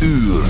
uur.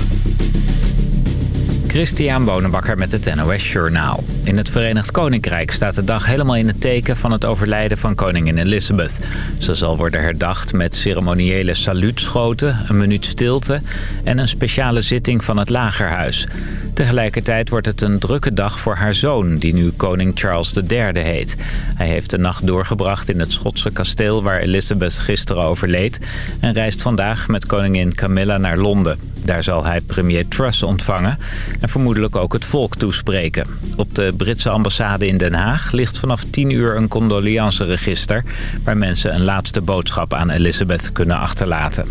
Christian Bonenbakker met het NOS Journaal. In het Verenigd Koninkrijk staat de dag helemaal in het teken van het overlijden van koningin Elizabeth. Ze zal worden herdacht met ceremoniële saluutschoten, een minuut stilte en een speciale zitting van het Lagerhuis. Tegelijkertijd wordt het een drukke dag voor haar zoon, die nu koning Charles III heet. Hij heeft de nacht doorgebracht in het Schotse kasteel waar Elizabeth gisteren overleed... en reist vandaag met koningin Camilla naar Londen. Daar zal hij premier Truss ontvangen en vermoedelijk ook het volk toespreken. Op de Britse ambassade in Den Haag ligt vanaf 10 uur een condoleanceregister... waar mensen een laatste boodschap aan Elizabeth kunnen achterlaten.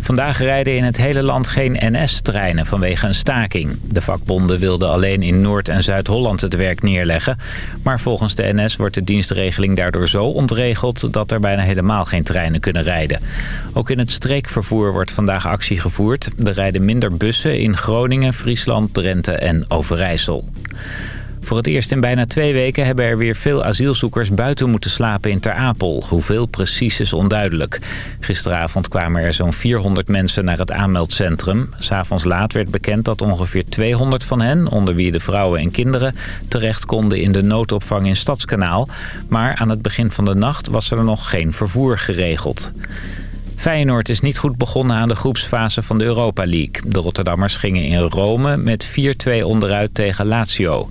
Vandaag rijden in het hele land geen NS-treinen vanwege een staking. De vakbonden wilden alleen in Noord- en Zuid-Holland het werk neerleggen. Maar volgens de NS wordt de dienstregeling daardoor zo ontregeld... dat er bijna helemaal geen treinen kunnen rijden. Ook in het streekvervoer wordt vandaag actie gevoerd. Er rijden minder bussen in Groningen, Friesland, Drenthe en Overijssel. Voor het eerst in bijna twee weken hebben er weer veel asielzoekers buiten moeten slapen in Ter Apel. Hoeveel precies is onduidelijk. Gisteravond kwamen er zo'n 400 mensen naar het aanmeldcentrum. S'avonds laat werd bekend dat ongeveer 200 van hen, onder wie de vrouwen en kinderen, terecht konden in de noodopvang in Stadskanaal. Maar aan het begin van de nacht was er nog geen vervoer geregeld. Feyenoord is niet goed begonnen aan de groepsfase van de Europa League. De Rotterdammers gingen in Rome met 4-2 onderuit tegen Lazio.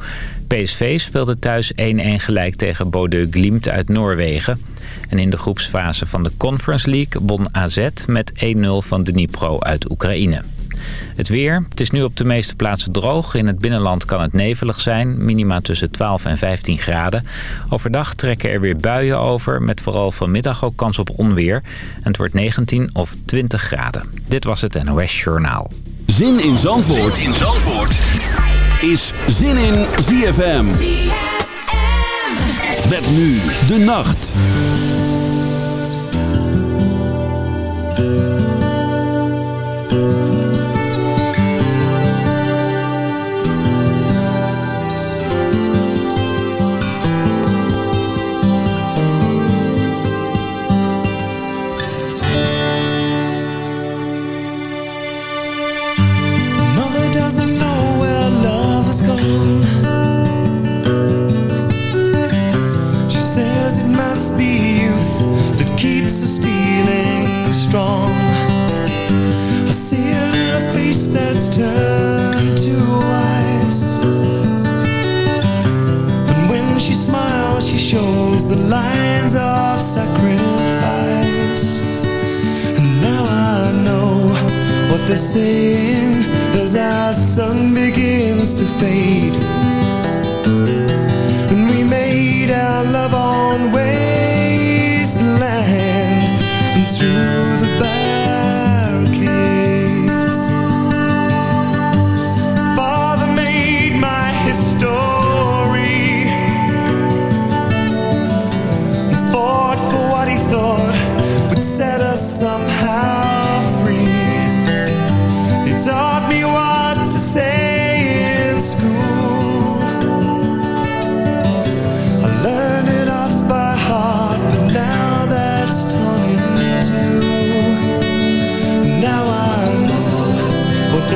PSV speelde thuis 1-1 gelijk tegen Bodø Glimt uit Noorwegen. En in de groepsfase van de Conference League won AZ met 1-0 van Dnipro uit Oekraïne. Het weer. Het is nu op de meeste plaatsen droog. In het binnenland kan het nevelig zijn. Minima tussen 12 en 15 graden. Overdag trekken er weer buien over. Met vooral vanmiddag ook kans op onweer. En het wordt 19 of 20 graden. Dit was het NOS Journaal. Zin in Zandvoort, zin in Zandvoort. is Zin in ZFM. ZFM. Met nu de nacht. As our sun begins to fade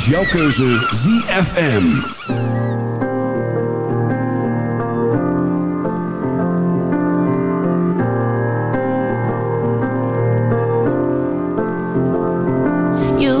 is jouw keuze ZFM. You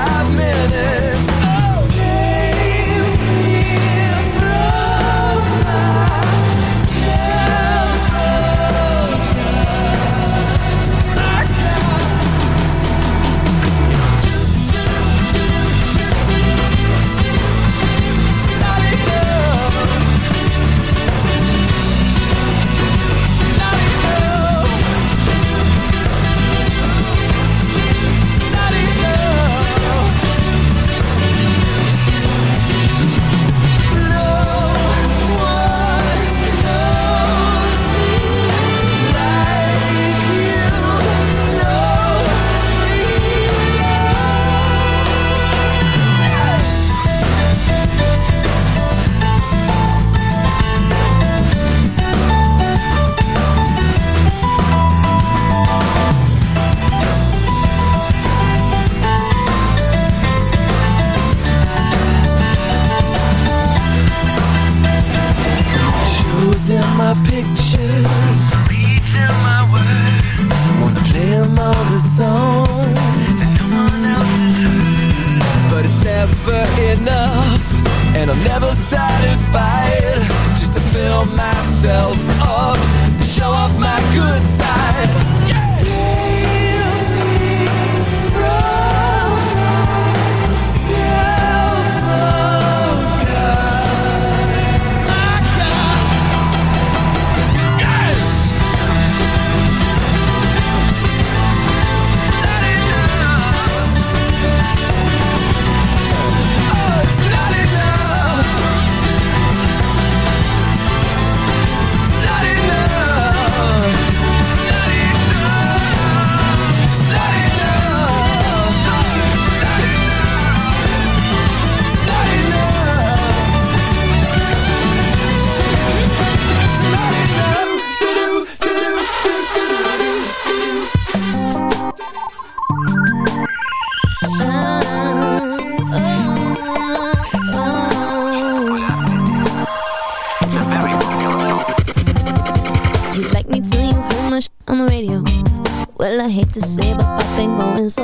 never satisfied. Just to fill myself up Show off my good side.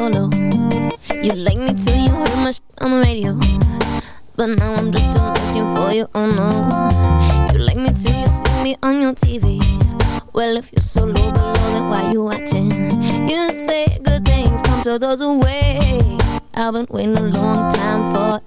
You like me till you heard my on the radio. But now I'm just a machine for you, oh no. You like me till you see me on your TV. Well, if you're so low below, then why you watching? You say good things come to those who wait. I've been waiting a long time for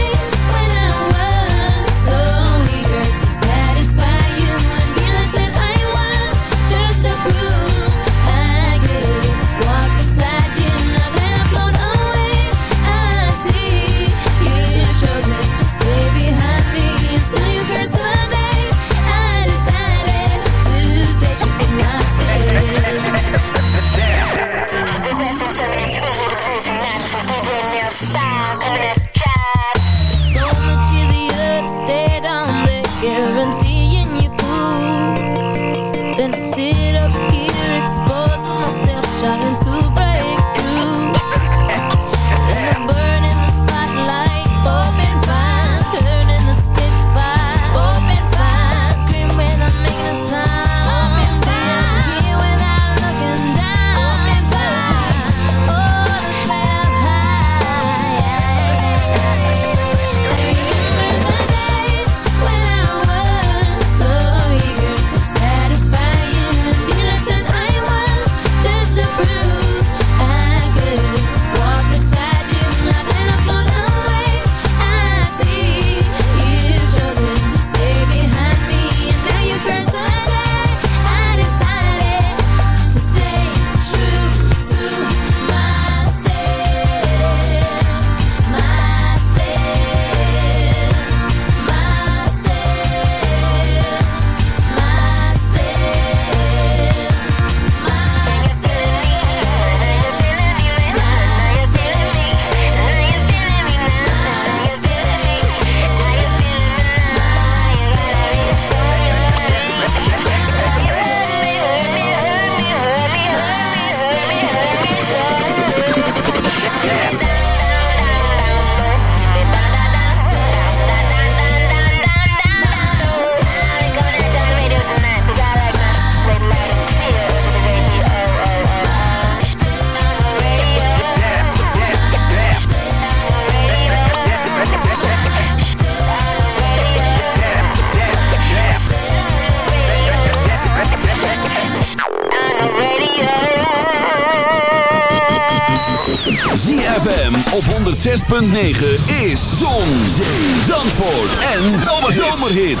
Zomerhits.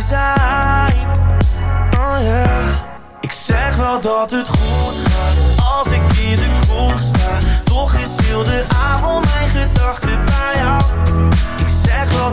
zijn ik zeg wel dat het goed gaat Als ik in de kroeg sta. Toch is heel de avond mijn gedachten bij jou. Ik zeg wel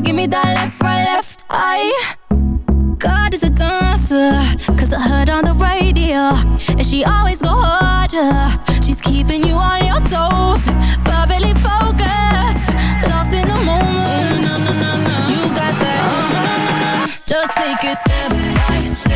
you give me that left, right, left eye. God is a dancer Cause I heard on the radio And she always go harder. She's keeping you on your toes Perfectly focused Lost in the moment. Mm, no, no, no, You got that uh, Just take it step by step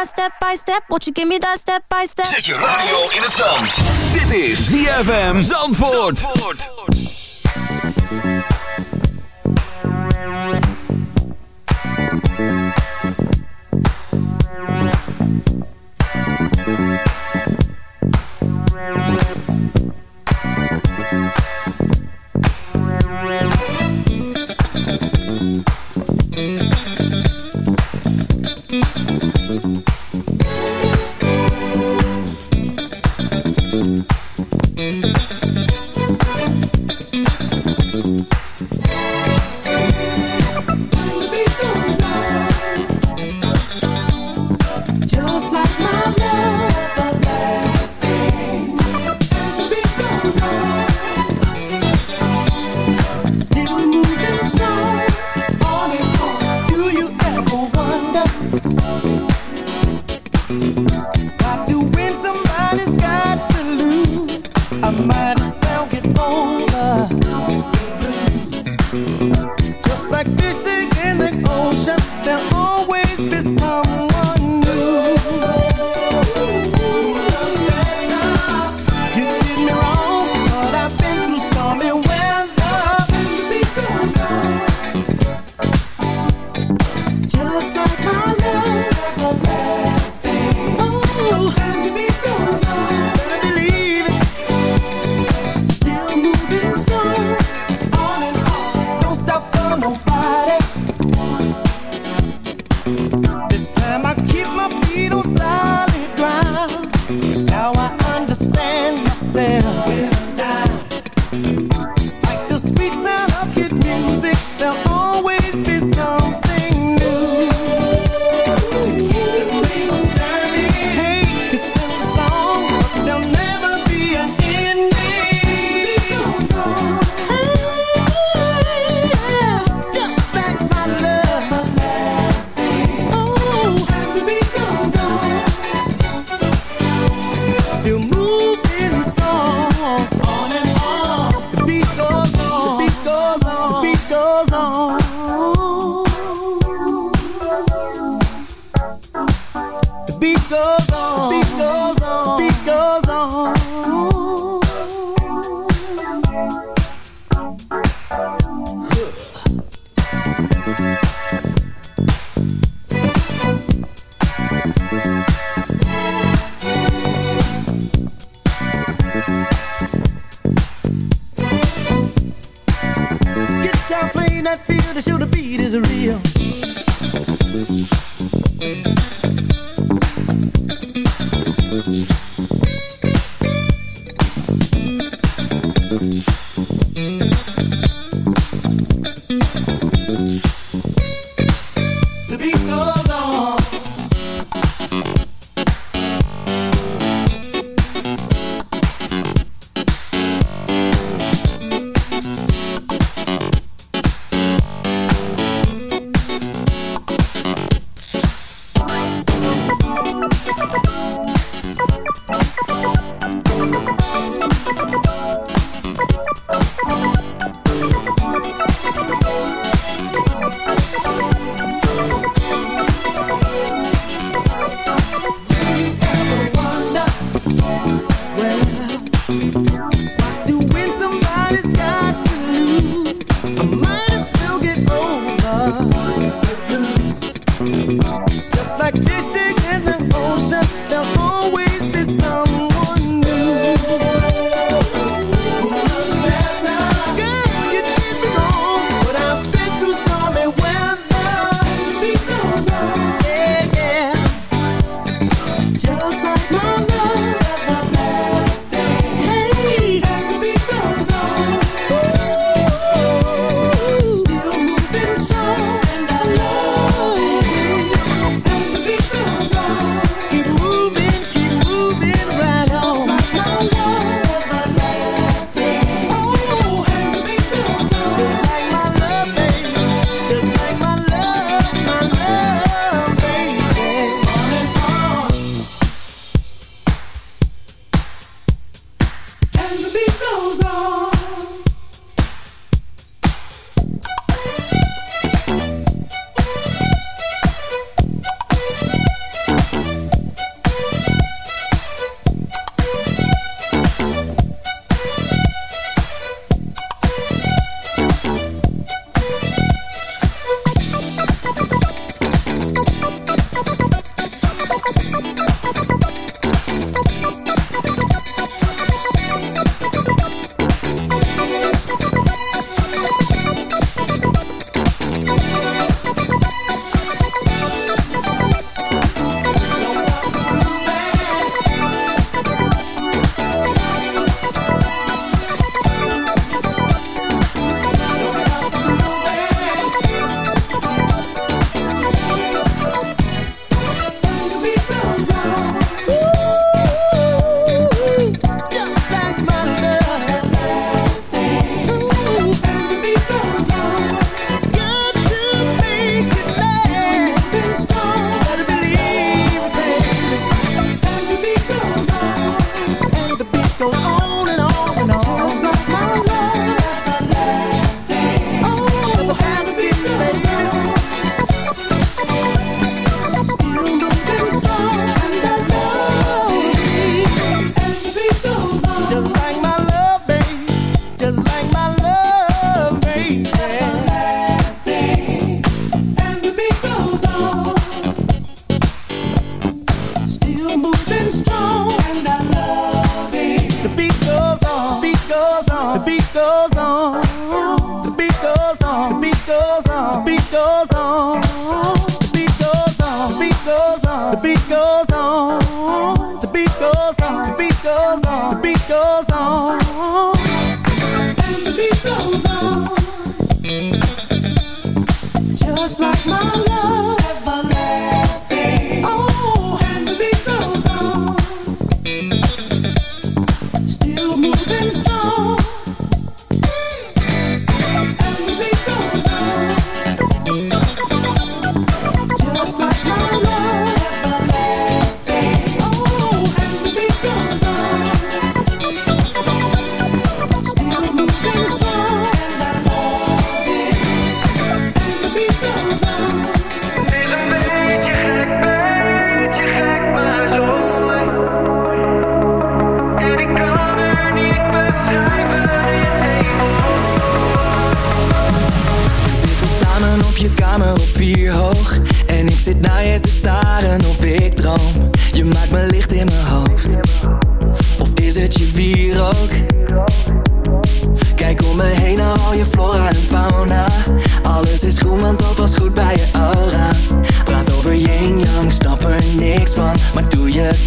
that step by step? Won't you give me that step by step? Zet je radio in het zand. Dit is ZFM Zandvoort. Zandvoort.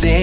thing